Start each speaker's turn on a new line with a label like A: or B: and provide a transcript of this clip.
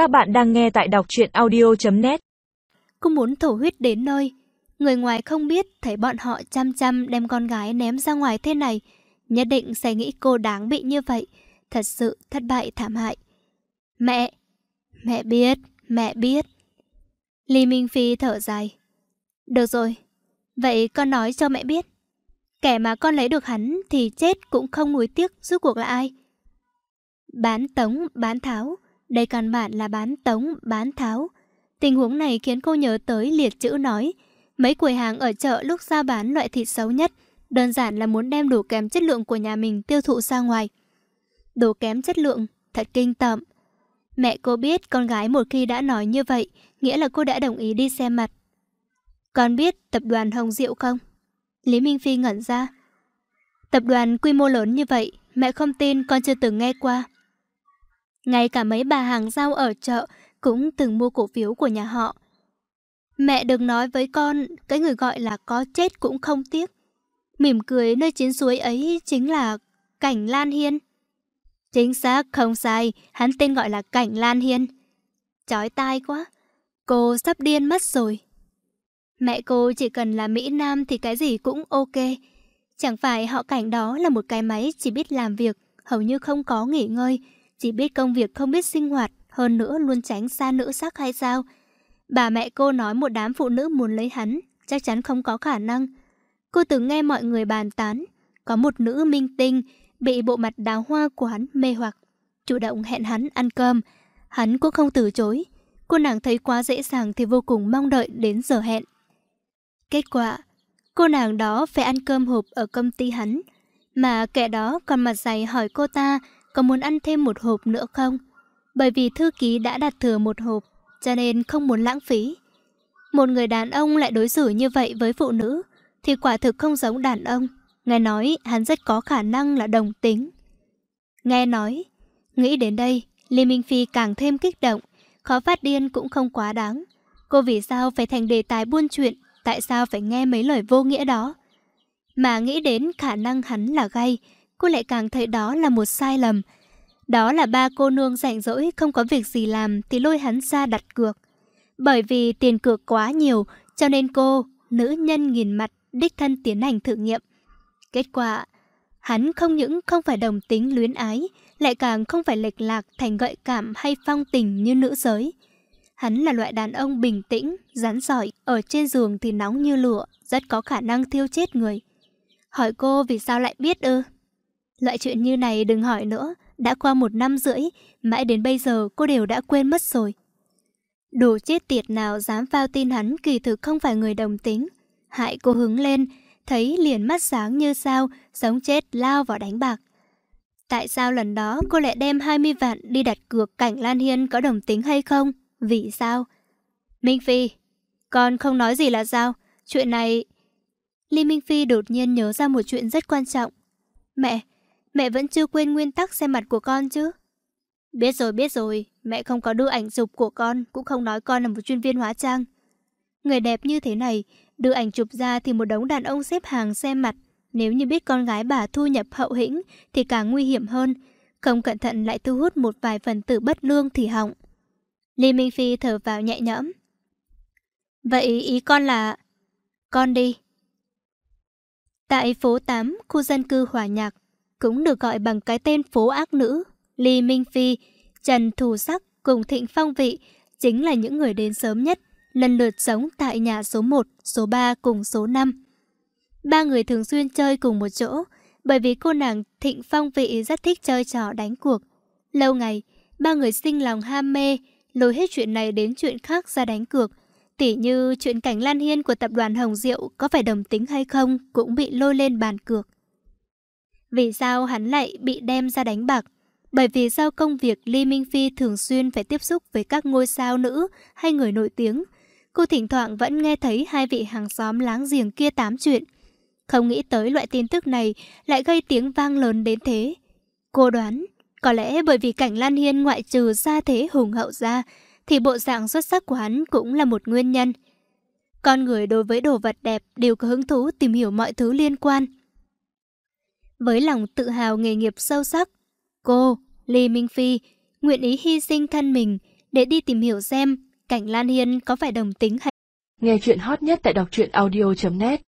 A: Các bạn đang nghe tại đọc truyện audio.net
B: Cô muốn thổ huyết đến nơi. Người ngoài không biết thấy bọn họ chăm chăm đem con gái ném ra ngoài thế này. Nhất định sẽ nghĩ cô đáng bị như vậy. Thật sự thất bại thảm hại. Mẹ! Mẹ biết, mẹ biết. Lý Minh Phi thở dài. Được rồi, vậy con nói cho mẹ biết. Kẻ mà con lấy được hắn thì chết cũng không nuối tiếc rốt cuộc là ai. Bán tống, bán tháo. Đây căn bản là bán tống, bán tháo. Tình huống này khiến cô nhớ tới liệt chữ nói. Mấy quầy hàng ở chợ lúc ra bán loại thịt xấu nhất, đơn giản là muốn đem đồ kém chất lượng của nhà mình tiêu thụ ra ngoài. Đồ kém chất lượng, thật kinh tởm. Mẹ cô biết con gái một khi đã nói như vậy, nghĩa là cô đã đồng ý đi xem mặt. Con biết tập đoàn Hồng Diệu không? Lý Minh Phi ngẩn ra. Tập đoàn quy mô lớn như vậy, mẹ không tin con chưa từng nghe qua. Ngay cả mấy bà hàng rau ở chợ cũng từng mua cổ phiếu của nhà họ. Mẹ đừng nói với con, cái người gọi là có chết cũng không tiếc. Mỉm cười nơi chiến suối ấy chính là Cảnh Lan Hiên. Chính xác, không sai, hắn tên gọi là Cảnh Lan Hiên. Chói tai quá, cô sắp điên mất rồi. Mẹ cô chỉ cần là Mỹ Nam thì cái gì cũng ok. Chẳng phải họ cảnh đó là một cái máy chỉ biết làm việc, hầu như không có nghỉ ngơi, chỉ biết công việc không biết sinh hoạt, hơn nữa luôn tránh xa nữ sắc hay sao? Bà mẹ cô nói một đám phụ nữ muốn lấy hắn, chắc chắn không có khả năng. Cô từng nghe mọi người bàn tán, có một nữ minh tinh bị bộ mặt đào hoa của hắn mê hoặc, chủ động hẹn hắn ăn cơm. Hắn cũng không từ chối. Cô nàng thấy quá dễ dàng thì vô cùng mong đợi đến giờ hẹn. Kết quả, cô nàng đó phải ăn cơm hộp ở công ty hắn, mà kẻ đó còn mặt dày hỏi cô ta có muốn ăn thêm một hộp nữa không? Bởi vì thư ký đã đặt thừa một hộp, cho nên không muốn lãng phí. Một người đàn ông lại đối xử như vậy với phụ nữ, thì quả thực không giống đàn ông. Nghe nói hắn rất có khả năng là đồng tính. Nghe nói, nghĩ đến đây, Lê Minh Phi càng thêm kích động, khó phát điên cũng không quá đáng. Cô vì sao phải thành đề tài buôn chuyện, tại sao phải nghe mấy lời vô nghĩa đó? Mà nghĩ đến khả năng hắn là gay, cô lại càng thấy đó là một sai lầm. Đó là ba cô nương rảnh rỗi không có việc gì làm thì lôi hắn ra đặt cược. Bởi vì tiền cược quá nhiều cho nên cô, nữ nhân nghìn mặt, đích thân tiến hành thử nghiệm. Kết quả, hắn không những không phải đồng tính luyến ái, lại càng không phải lệch lạc thành gợi cảm hay phong tình như nữ giới. Hắn là loại đàn ông bình tĩnh, rắn giỏi, ở trên giường thì nóng như lửa, rất có khả năng thiêu chết người. Hỏi cô vì sao lại biết ư? Loại chuyện như này đừng hỏi nữa, đã qua một năm rưỡi, mãi đến bây giờ cô đều đã quên mất rồi. Đồ chết tiệt nào dám phao tin hắn kỳ thực không phải người đồng tính. Hại cô hứng lên, thấy liền mắt sáng như sao, sống chết lao vào đánh bạc. Tại sao lần đó cô lại đem 20 vạn đi đặt cược cảnh Lan Hiên có đồng tính hay không? Vì sao? Minh Phi, con không nói gì là sao? Chuyện này... Lý Minh Phi đột nhiên nhớ ra một chuyện rất quan trọng. Mẹ, mẹ vẫn chưa quên nguyên tắc xem mặt của con chứ? Biết rồi, biết rồi, mẹ không có đưa ảnh chụp của con, cũng không nói con là một chuyên viên hóa trang. Người đẹp như thế này, đưa ảnh chụp ra thì một đống đàn ông xếp hàng xem mặt. Nếu như biết con gái bà thu nhập hậu hĩnh thì càng nguy hiểm hơn. Không cẩn thận lại thu hút một vài phần tử bất lương thì hỏng. Lê Minh Phi thở vào nhẹ nhõm. Vậy ý con là... Con đi. Tại phố 8, khu dân cư Hòa Nhạc, cũng được gọi bằng cái tên phố ác nữ, Lý Minh Phi, Trần Thù Sắc cùng Thịnh Phong Vị chính là những người đến sớm nhất, lần lượt sống tại nhà số 1, số 3 cùng số 5. Ba người thường xuyên chơi cùng một chỗ, bởi vì cô nàng Thịnh Phong Vị rất thích chơi trò đánh cuộc. Lâu ngày, ba người sinh lòng ham mê, lôi hết chuyện này đến chuyện khác ra đánh cược. Tỉ như chuyện cảnh Lan Hiên của tập đoàn Hồng Diệu có phải đồng tính hay không cũng bị lôi lên bàn cược. Vì sao hắn lại bị đem ra đánh bạc? Bởi vì sau công việc Ly Minh Phi thường xuyên phải tiếp xúc với các ngôi sao nữ hay người nổi tiếng. Cô thỉnh thoảng vẫn nghe thấy hai vị hàng xóm láng giềng kia tám chuyện. Không nghĩ tới loại tin tức này lại gây tiếng vang lớn đến thế. Cô đoán, có lẽ bởi vì cảnh Lan Hiên ngoại trừ gia thế hùng hậu ra, thì bộ dạng xuất sắc của hắn cũng là một nguyên nhân. Con người đối với đồ vật đẹp đều có hứng thú tìm hiểu mọi thứ liên quan. Với lòng tự hào nghề nghiệp sâu sắc, cô, Lê Minh Phi, nguyện ý hy sinh thân mình để đi tìm hiểu xem Cảnh Lan Hiên có phải đồng tính hay
A: Nghe chuyện hot nhất tại đọc truyện audio.net